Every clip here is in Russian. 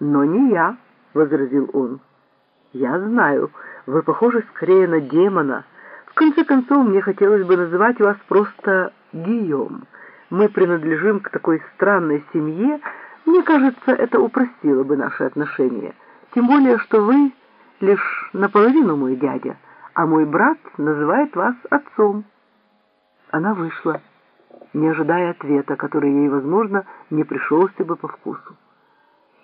«Но не я», — возразил он. «Я знаю, вы похожи скорее на демона. В конце концов, мне хотелось бы называть вас просто Гийом. Мы принадлежим к такой странной семье. Мне кажется, это упростило бы наши отношения. Тем более, что вы лишь наполовину мой дядя, а мой брат называет вас отцом». Она вышла, не ожидая ответа, который ей, возможно, не пришелся бы по вкусу.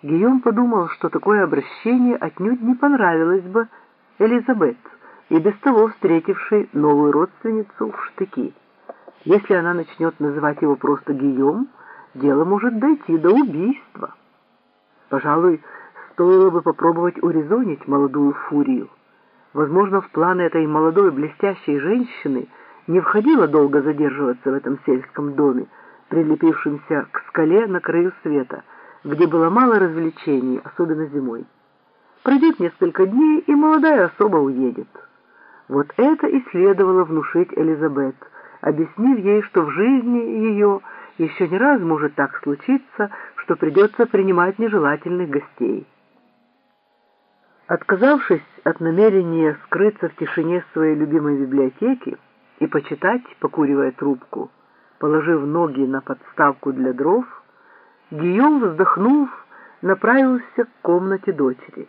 Гийом подумал, что такое обращение отнюдь не понравилось бы Элизабет, и без того встретившей новую родственницу в штыки. Если она начнет называть его просто Гийом, дело может дойти до убийства. Пожалуй, стоило бы попробовать урезонить молодую фурию. Возможно, в планы этой молодой блестящей женщины не входило долго задерживаться в этом сельском доме, прилепившемся к скале на краю света — где было мало развлечений, особенно зимой. Пройдет несколько дней, и молодая особа уедет. Вот это и следовало внушить Элизабет, объяснив ей, что в жизни ее еще не раз может так случиться, что придется принимать нежелательных гостей. Отказавшись от намерения скрыться в тишине своей любимой библиотеки и почитать, покуривая трубку, положив ноги на подставку для дров, Гийом, вздохнув, направился к комнате дочери.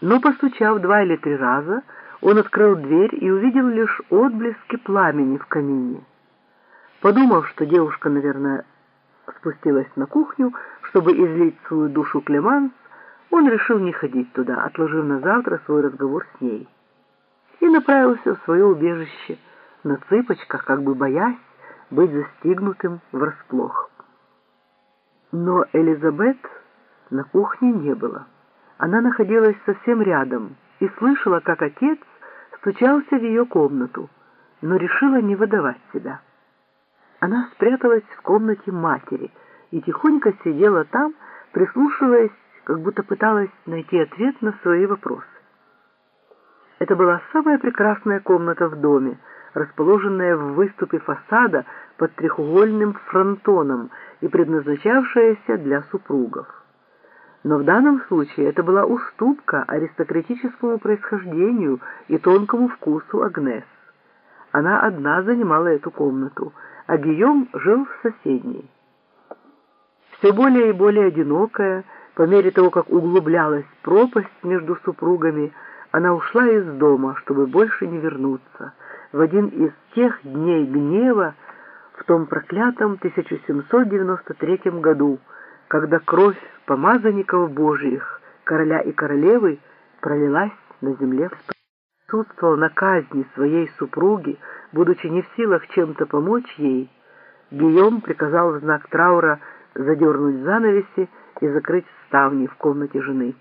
Но, постучав два или три раза, он открыл дверь и увидел лишь отблески пламени в камине. Подумав, что девушка, наверное, спустилась на кухню, чтобы излить свою душу Клеманс, он решил не ходить туда, отложив на завтра свой разговор с ней. И направился в свое убежище на цыпочках, как бы боясь быть застигнутым врасплох. Но Элизабет на кухне не было. Она находилась совсем рядом и слышала, как отец стучался в ее комнату, но решила не выдавать себя. Она спряталась в комнате матери и тихонько сидела там, прислушиваясь, как будто пыталась найти ответ на свои вопросы. Это была самая прекрасная комната в доме, расположенная в выступе фасада под треугольным фронтоном и предназначавшаяся для супругов. Но в данном случае это была уступка аристократическому происхождению и тонкому вкусу Агнес. Она одна занимала эту комнату, а Гийом жил в соседней. Все более и более одинокая, по мере того, как углублялась пропасть между супругами, она ушла из дома, чтобы больше не вернуться, в один из тех дней гнева, в том проклятом 1793 году, когда кровь помазанников Божьих, короля и королевы, пролилась на земле. Присутствовал на казни своей супруги, будучи не в силах чем-то помочь ей, Гийом приказал в знак траура задернуть занавеси и закрыть ставни в комнате жены.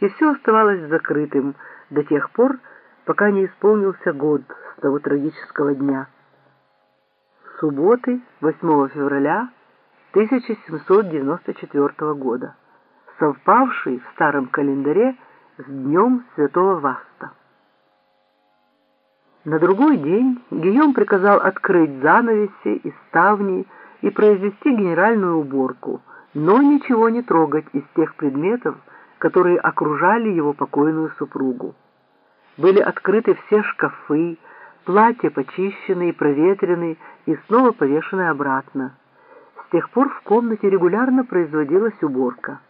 И все оставалось закрытым до тех пор, пока не исполнился год с того трагического дня субботы 8 февраля 1794 года, совпавший в старом календаре с днем Святого Васта. На другой день Гийом приказал открыть занавеси и ставни и произвести генеральную уборку, но ничего не трогать из тех предметов, которые окружали его покойную супругу. Были открыты все шкафы, Платья почищены и проветрены и снова повешены обратно. С тех пор в комнате регулярно производилась уборка.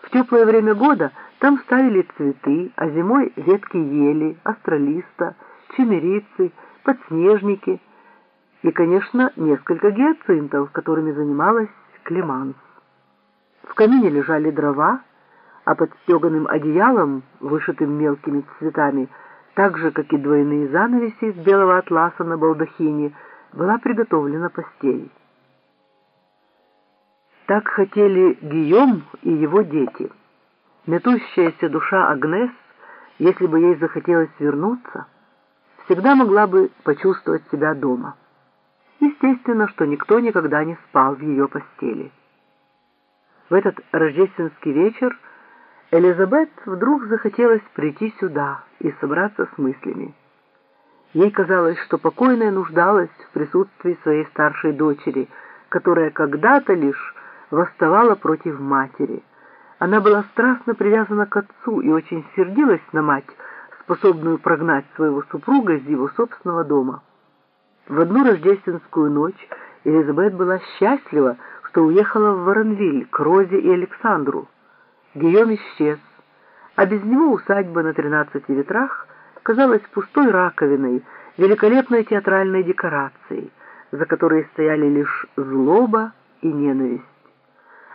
В теплое время года там ставили цветы, а зимой ветки ели, астролиста, чемерицы, подснежники и, конечно, несколько гиацинтов, которыми занималась Клеманс. В камине лежали дрова, а под стеганым одеялом, вышитым мелкими цветами, так же, как и двойные занавеси из белого атласа на балдахине, была приготовлена постель. Так хотели Гийом и его дети. Метущаяся душа Агнес, если бы ей захотелось вернуться, всегда могла бы почувствовать себя дома. Естественно, что никто никогда не спал в ее постели. В этот рождественский вечер Элизабет вдруг захотелось прийти сюда и собраться с мыслями. Ей казалось, что покойная нуждалась в присутствии своей старшей дочери, которая когда-то лишь восставала против матери, Она была страстно привязана к отцу и очень сердилась на мать, способную прогнать своего супруга из его собственного дома. В одну рождественскую ночь Элизабет была счастлива, что уехала в Воронвиль к Розе и Александру. Гийом исчез, а без него усадьба на тринадцати ветрах казалась пустой раковиной, великолепной театральной декорацией, за которой стояли лишь злоба и ненависть.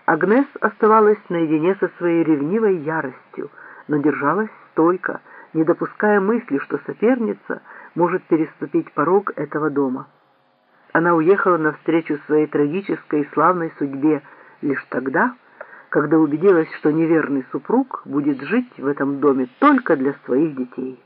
Агнес оставалась наедине со своей ревнивой яростью, но держалась стойко, не допуская мысли, что соперница может переступить порог этого дома. Она уехала навстречу своей трагической и славной судьбе лишь тогда, когда убедилась, что неверный супруг будет жить в этом доме только для своих детей.